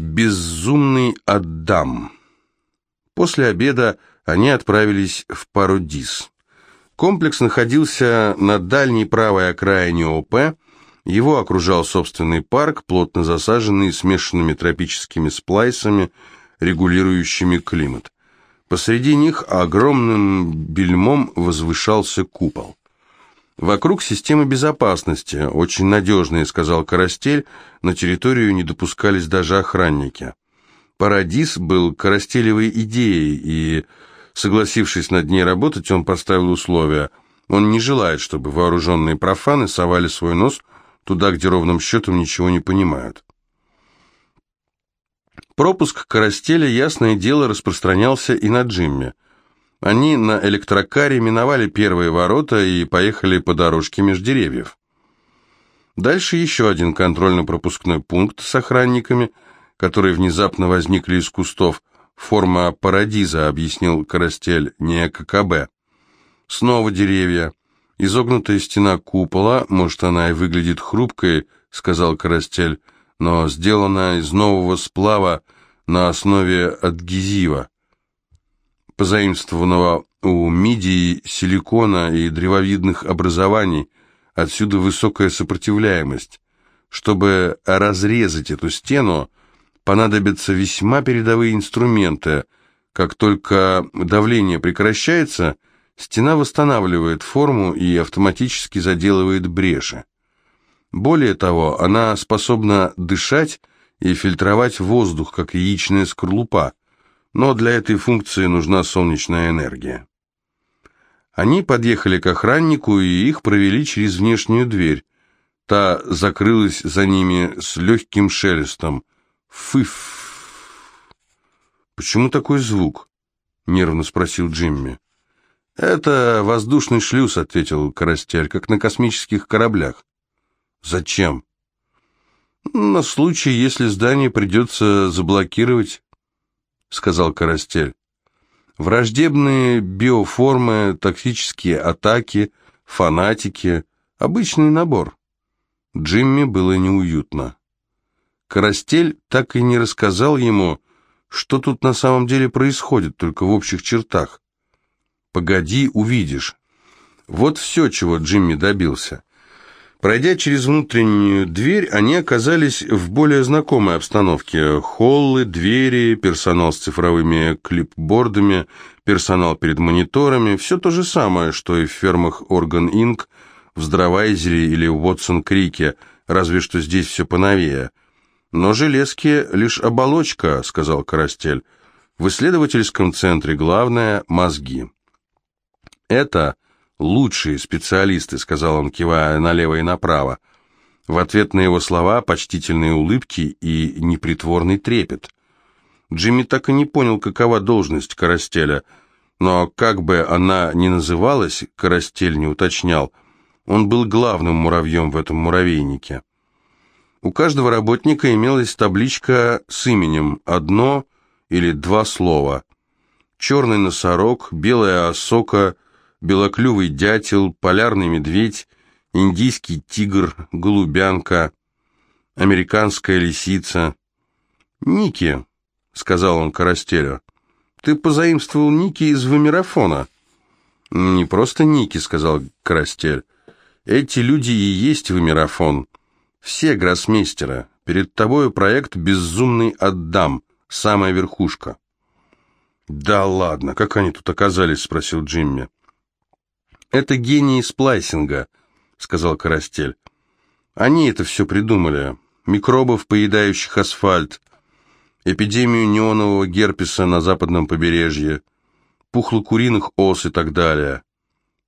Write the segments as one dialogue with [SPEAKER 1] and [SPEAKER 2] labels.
[SPEAKER 1] Безумный Аддам. После обеда они отправились в Пародис. Комплекс находился на дальней правой окраине ОП, его окружал собственный парк, плотно засаженный смешанными тропическими сплайсами, регулирующими климат. Посреди них огромным бельмом возвышался купол. Вокруг системы безопасности, очень надежные, сказал Карастель, на территорию не допускались даже охранники. Парадис был Карастелевой идеей, и, согласившись над ней работать, он поставил условия. Он не желает, чтобы вооруженные профаны совали свой нос туда, где ровным счетом ничего не понимают. Пропуск Карастеля, ясное дело, распространялся и на Джимме. Они на электрокаре миновали первые ворота и поехали по дорожке меж деревьев. Дальше еще один контрольно-пропускной пункт с охранниками, которые внезапно возникли из кустов. Форма парадиза, объяснил Карастель, не ККБ. Снова деревья. Изогнутая стена купола, может, она и выглядит хрупкой, сказал Карастель, но сделана из нового сплава на основе адгезива, позаимствованного у мидии, силикона и древовидных образований, отсюда высокая сопротивляемость. Чтобы разрезать эту стену, понадобятся весьма передовые инструменты. Как только давление прекращается, стена восстанавливает форму и автоматически заделывает бреши. Более того, она способна дышать и фильтровать воздух, как яичная скорлупа, но для этой функции нужна солнечная энергия. Они подъехали к охраннику и их провели через внешнюю дверь. Та закрылась за ними с легким шелестом. Фыф. «Почему такой звук?» — нервно спросил Джимми. «Это воздушный шлюз», — ответил Карастель, — «как на космических кораблях». Зачем? На случай, если здание придется заблокировать, сказал Карастель. Враждебные биоформы, токсические атаки, фанатики — обычный набор. Джимми было неуютно. Карастель так и не рассказал ему, что тут на самом деле происходит, только в общих чертах. «Погоди, увидишь». Вот все, чего Джимми добился. Пройдя через внутреннюю дверь, они оказались в более знакомой обстановке. Холлы, двери, персонал с цифровыми клипбордами, персонал перед мониторами. Все то же самое, что и в фермах Organ Inc., в Здравайзере или в Уотсон Крике, разве что здесь все поновее. «Но железки — лишь оболочка», — сказал Карастель. «В исследовательском центре главное — мозги». Это лучшие специалисты», — сказал он, кивая налево и направо. В ответ на его слова почтительные улыбки и непритворный трепет. Джимми так и не понял, какова должность Карастеля, но как бы она ни называлась, Карастель не уточнял, он был главным муравьем в этом муравейнике. У каждого работника имелась табличка с именем, одно или два слова. Черный носорог, белая осока — белоклювый дятел, полярный медведь, индийский тигр, голубянка, американская лисица. «Ники», — сказал он Карастелю, — «ты позаимствовал Ники из Вамерафона». «Не просто Ники», — сказал Карастель. «Эти люди и есть Вамерафон. Все гроссмейстера. Перед тобой проект «Безумный отдам», самая верхушка». «Да ладно, как они тут оказались?» — спросил Джимми. «Это гении сплайсинга», — сказал Карастель. «Они это все придумали. Микробов, поедающих асфальт, эпидемию неонового герпеса на западном побережье, пухлокуриных ос и так далее».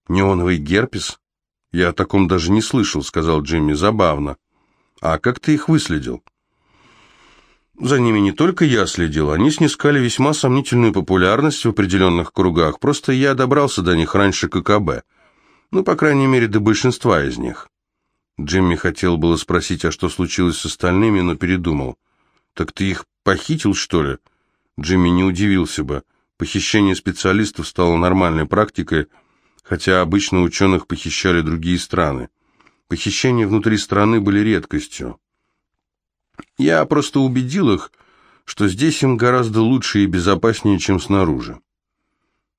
[SPEAKER 1] «Неоновый герпес? Я о таком даже не слышал», — сказал Джимми. «Забавно. А как ты их выследил?» За ними не только я следил, они снискали весьма сомнительную популярность в определенных кругах, просто я добрался до них раньше ККБ. Ну, по крайней мере, до большинства из них. Джимми хотел было спросить, а что случилось с остальными, но передумал. «Так ты их похитил, что ли?» Джимми не удивился бы. Похищение специалистов стало нормальной практикой, хотя обычно ученых похищали другие страны. Похищения внутри страны были редкостью. Я просто убедил их, что здесь им гораздо лучше и безопаснее, чем снаружи.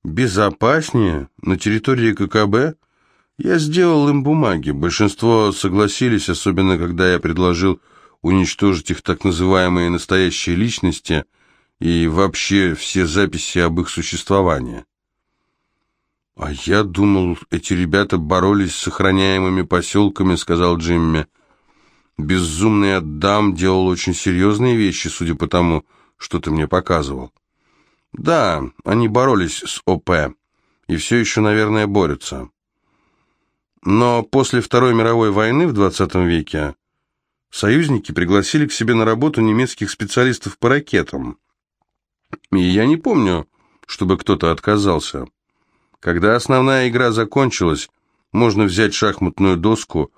[SPEAKER 1] Безопаснее? На территории ККБ? Я сделал им бумаги. Большинство согласились, особенно когда я предложил уничтожить их так называемые настоящие личности и вообще все записи об их существовании. «А я думал, эти ребята боролись с охраняемыми поселками», — сказал Джимми. «Безумный Аддам делал очень серьезные вещи, судя по тому, что ты мне показывал». «Да, они боролись с ОП, и все еще, наверное, борются». Но после Второй мировой войны в 20 веке союзники пригласили к себе на работу немецких специалистов по ракетам. И я не помню, чтобы кто-то отказался. Когда основная игра закончилась, можно взять шахматную доску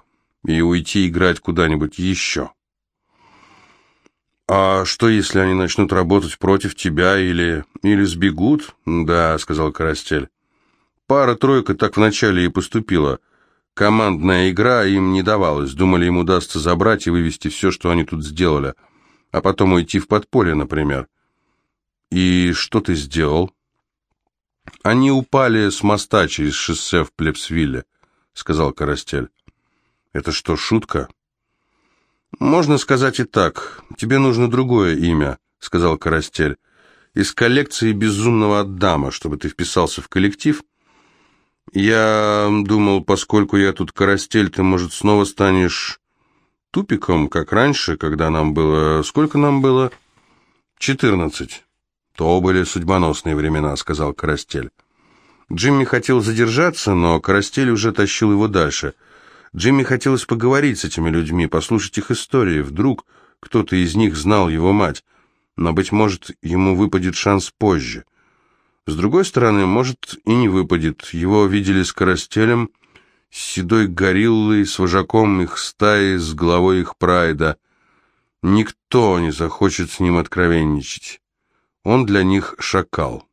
[SPEAKER 1] и уйти играть куда-нибудь еще. «А что, если они начнут работать против тебя или... или сбегут?» «Да», — сказал Карастель. «Пара-тройка так вначале и поступила. Командная игра им не давалась. Думали, им удастся забрать и вывести все, что они тут сделали. А потом уйти в подполье, например. И что ты сделал? Они упали с моста через шоссе в Плепсвилле, сказал Карастель. Это что, шутка? Можно сказать и так. Тебе нужно другое имя, сказал Карастель. Из коллекции безумного Адама, чтобы ты вписался в коллектив — я думал, поскольку я тут карастель, ты, может, снова станешь тупиком, как раньше, когда нам было... Сколько нам было? Четырнадцать. То были судьбоносные времена, сказал Карастель. Джимми хотел задержаться, но Карастель уже тащил его дальше. Джимми хотелось поговорить с этими людьми, послушать их истории. Вдруг кто-то из них знал его мать. Но, быть может, ему выпадет шанс позже. С другой стороны, может и не выпадет. Его видели с Карастелем, с седой гориллой, с вожаком их стаи, с головой их прайда. Никто не захочет с ним откровенничать. Он для них шакал.